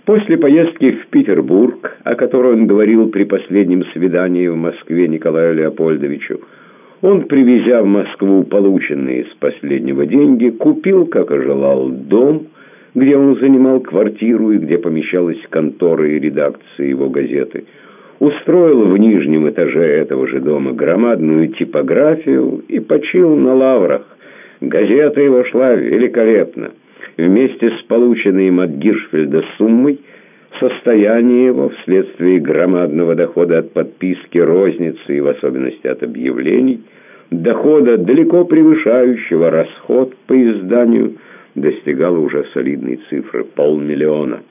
После поездки в Петербург, о которой он говорил при последнем свидании в Москве Николаю Леопольдовичу, он, привезя в Москву полученные с последнего деньги, купил, как и желал, дом, где он занимал квартиру и где помещалась контора и редакция его газеты – устроил в нижнем этаже этого же дома громадную типографию и почил на лаврах. Газета его шла великолепно. Вместе с полученной им от Гиршфельда суммой состояние его вследствие громадного дохода от подписки розницы и в особенности от объявлений, дохода, далеко превышающего расход по изданию, достигало уже солидной цифры – полмиллиона.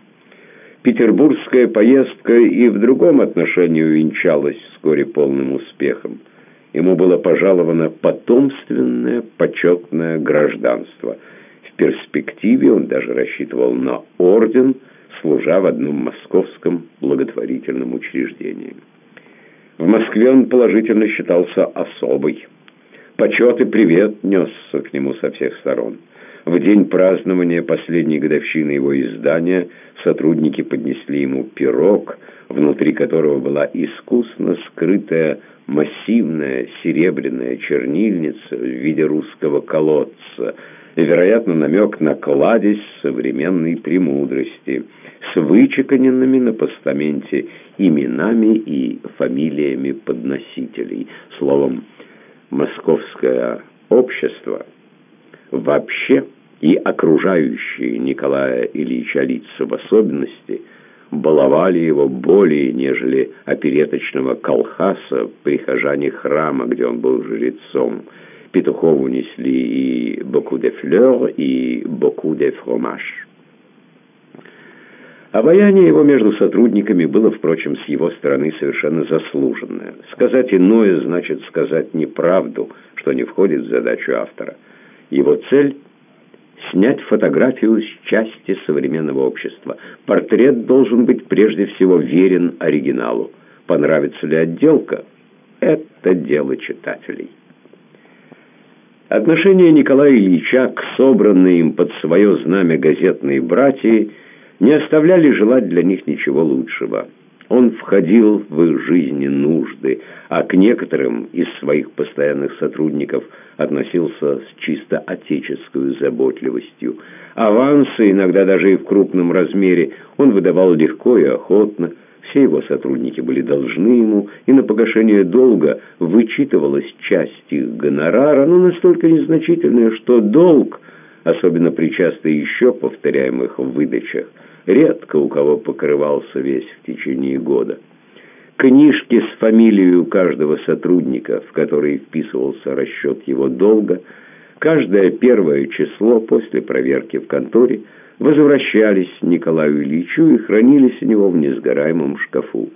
Петербургская поездка и в другом отношении увенчалась вскоре полным успехом. Ему было пожаловано потомственное почетное гражданство. В перспективе он даже рассчитывал на орден, служа в одном московском благотворительном учреждении. В Москве он положительно считался особой. Почет и привет несся к нему со всех сторон. В день празднования последней годовщины его издания сотрудники поднесли ему пирог, внутри которого была искусно скрытая массивная серебряная чернильница в виде русского колодца, вероятно, намек на кладезь современной премудрости, с вычеканенными на постаменте именами и фамилиями подносителей. Словом, московское общество вообще и окружающие Николая Ильича лица в особенности баловали его более, нежели опереточного колхаса прихожане храма, где он был жрецом. Петухову несли и «beaucoup de fleurs» и «beaucoup de fromage». Обаяние его между сотрудниками было, впрочем, с его стороны совершенно заслуженное. Сказать иное значит сказать неправду, что не входит в задачу автора. Его цель – снять фотографию с части современного общества. Портрет должен быть прежде всего верен оригиналу. Понравится ли отделка – это дело читателей. Отношение Николая Ильича к собранной им под свое знамя газетной братьи не оставляли желать для них ничего лучшего. Он входил в их жизни нужды, а к некоторым из своих постоянных сотрудников относился с чисто отеческой заботливостью. Авансы, иногда даже и в крупном размере, он выдавал легко и охотно. Все его сотрудники были должны ему, и на погашение долга вычитывалась часть их гонорара, но настолько незначительная, что долг, особенно при часто еще повторяемых выдачах, редко у кого покрывался весь в течение года. Книжки с фамилией каждого сотрудника, в которые вписывался расчет его долга, каждое первое число после проверки в конторе возвращались Николаю Ильичу и хранились у него в несгораемом шкафу.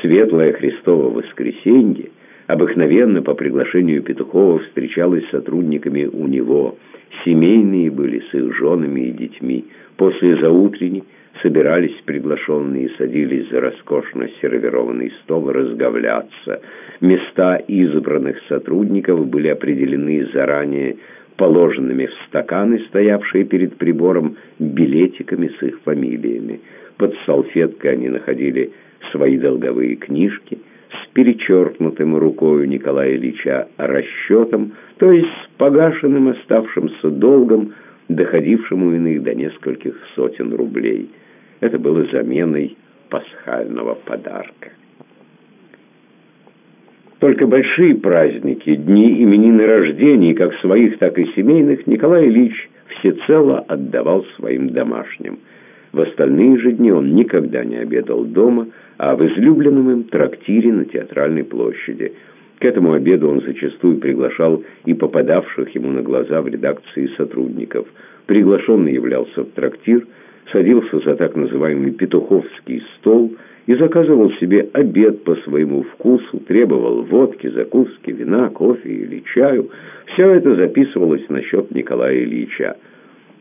Светлое Христово воскресенье обыкновенно по приглашению Петухова встречалось с сотрудниками у него. Семейные были с их женами и детьми. После заутренней собирались приглашенные и садились за роскошно сервированный стол разговляться. Места избранных сотрудников были определены заранее положенными в стаканы, стоявшие перед прибором, билетиками с их фамилиями. Под салфеткой они находили свои долговые книжки перечеркнутым рукою Николая Ильича расчетом, то есть погашенным оставшимся долгом, доходившему у иных до нескольких сотен рублей. Это было заменой пасхального подарка. Только большие праздники, дни именины рождений, как своих, так и семейных, Николай Ильич всецело отдавал своим домашним. В остальные же дни он никогда не обедал дома, а в излюбленном им трактире на Театральной площади – к этому обеду он зачастую приглашал и попадавших ему на глаза в редакции сотрудников. Приглашенный являлся в трактир, садился за так называемый «петуховский стол» и заказывал себе обед по своему вкусу, требовал водки, закуски, вина, кофе или чаю. Все это записывалось на счет Николая Ильича.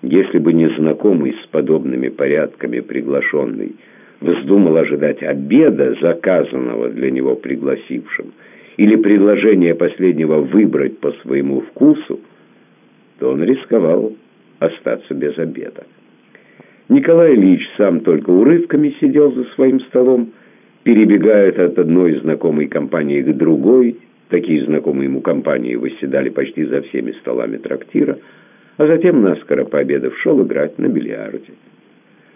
Если бы не знакомый с подобными порядками приглашенный вздумал ожидать обеда, заказанного для него пригласившим, или предложение последнего выбрать по своему вкусу, то он рисковал остаться без обеда. Николай Ильич сам только урывками сидел за своим столом, перебегает от одной знакомой компании к другой. Такие знакомые ему компании восседали почти за всеми столами трактира, а затем, наскоро пообедав, шел играть на бильярде.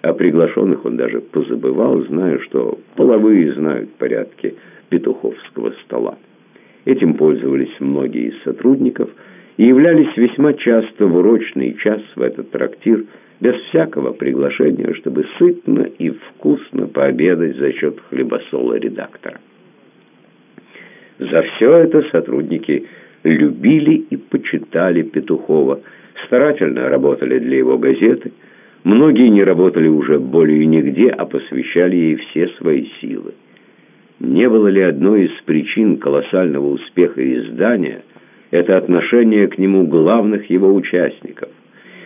О приглашенных он даже позабывал, зная, что половые знают порядки петуховского стола. Этим пользовались многие из сотрудников и являлись весьма часто в урочный час в этот трактир без всякого приглашения, чтобы сытно и вкусно пообедать за счет хлебосола редактора. За все это сотрудники любили и почитали Петухова, старательно работали для его газеты, многие не работали уже более нигде, а посвящали ей все свои силы не было ли одной из причин колоссального успеха издания это отношение к нему главных его участников.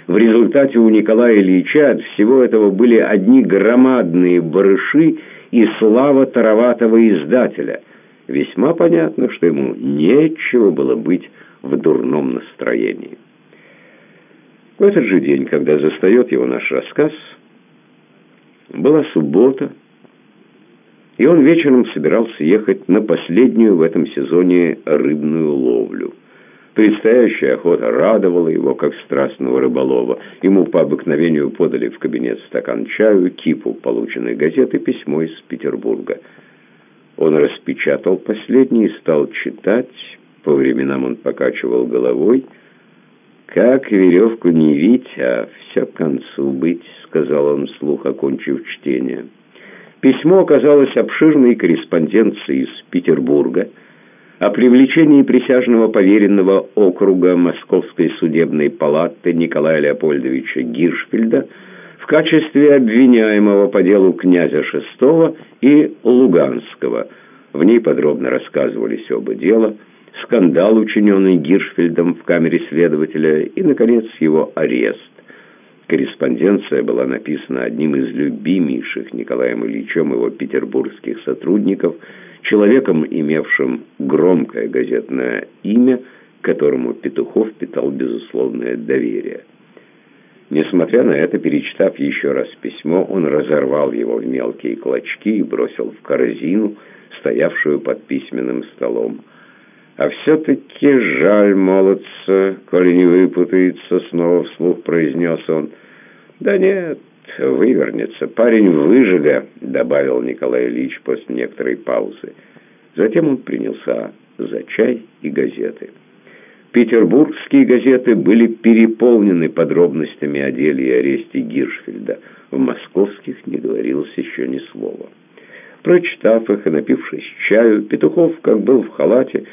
В результате у Николая Ильича от всего этого были одни громадные барыши и слава тароватого издателя. Весьма понятно, что ему нечего было быть в дурном настроении. В этот же день, когда застает его наш рассказ, была суббота, и он вечером собирался ехать на последнюю в этом сезоне рыбную ловлю. Предстоящая охота радовала его, как страстного рыболова. Ему по обыкновению подали в кабинет стакан чаю, кипу полученной газеты, письмо из Петербурга. Он распечатал последний и стал читать. По временам он покачивал головой. «Как веревку не вить, а все к концу быть», — сказал он вслух, окончив чтение. Письмо оказалось обширной корреспонденцией из Петербурга о привлечении присяжного поверенного округа Московской судебной палаты Николая Леопольдовича Гиршфельда в качестве обвиняемого по делу князя VI и Луганского. В ней подробно рассказывались оба дела, скандал, учиненный Гиршфельдом в камере следователя, и, наконец, его арест. Корреспонденция была написана одним из любимейших Николаем Ильичем его петербургских сотрудников, человеком, имевшим громкое газетное имя, которому Петухов питал безусловное доверие. Несмотря на это, перечитав еще раз письмо, он разорвал его в мелкие клочки и бросил в корзину, стоявшую под письменным столом. «А все-таки жаль молодца, коли не выпутается», — снова вслух произнес он. «Да нет, вывернется. Парень выжига», — добавил Николай Ильич после некоторой паузы. Затем он принялся за чай и газеты. Петербургские газеты были переполнены подробностями о деле и аресте Гиршфельда. В московских не говорилось еще ни слова. Прочитав их и напившись чаю, Петухов, как был в халате,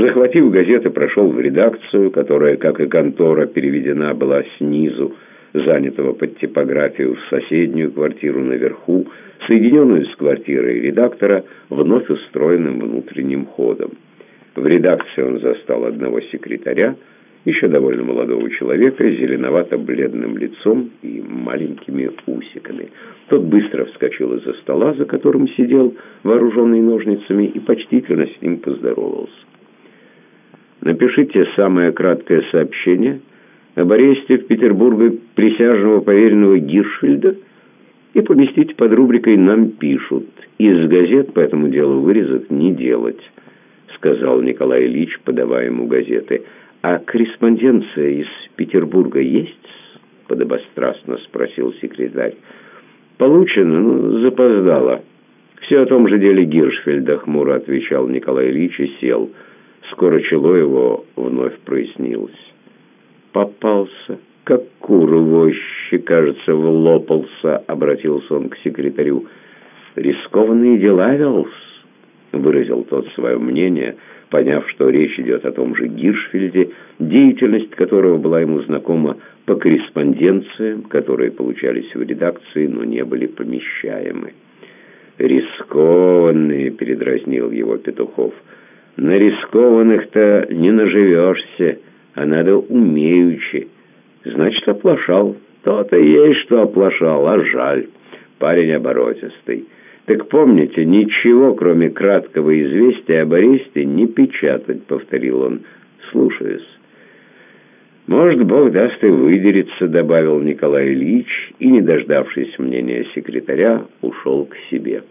захватив газеты, прошел в редакцию, которая, как и контора, переведена была снизу, занятого под типографию в соседнюю квартиру наверху, соединенную с квартирой редактора, вновь устроенным внутренним ходом. В редакции он застал одного секретаря, еще довольно молодого человека, зеленовато-бледным лицом и маленькими усиками. Тот быстро вскочил из-за стола, за которым сидел, вооруженный ножницами, и почтительно с ним поздоровался. «Напишите самое краткое сообщение об аресте в Петербурге присяжного поверенного Гиршфельда и поместите под рубрикой «Нам пишут». Из газет по этому делу вырезок не делать», — сказал Николай Ильич, подавая ему газеты. «А корреспонденция из Петербурга есть?» — подобострастно спросил секретарь. «Получено, но запоздало». «Все о том же деле Гиршфельда», — хмуро отвечал Николай Ильич и сел. Скоро чело его вновь прояснилось попался, как кур в кажется, влопался», — обратился он к секретарю. «Рискованные дела, Велс», — выразил тот свое мнение, поняв, что речь идет о том же Гиршфельде, деятельность которого была ему знакома по корреспонденциям, которые получались в редакции, но не были помещаемы. «Рискованные», — передразнил его Петухов, — «на рискованных-то не наживешься» а надо умеючи. Значит, оплошал. То-то есть, что оплошал, а жаль. Парень оборотистый. Так помните, ничего, кроме краткого известия об аресте, не печатать, повторил он. Слушаюсь. «Может, Бог даст и выдерется», — добавил Николай Ильич, и, не дождавшись мнения секретаря, ушел к себе.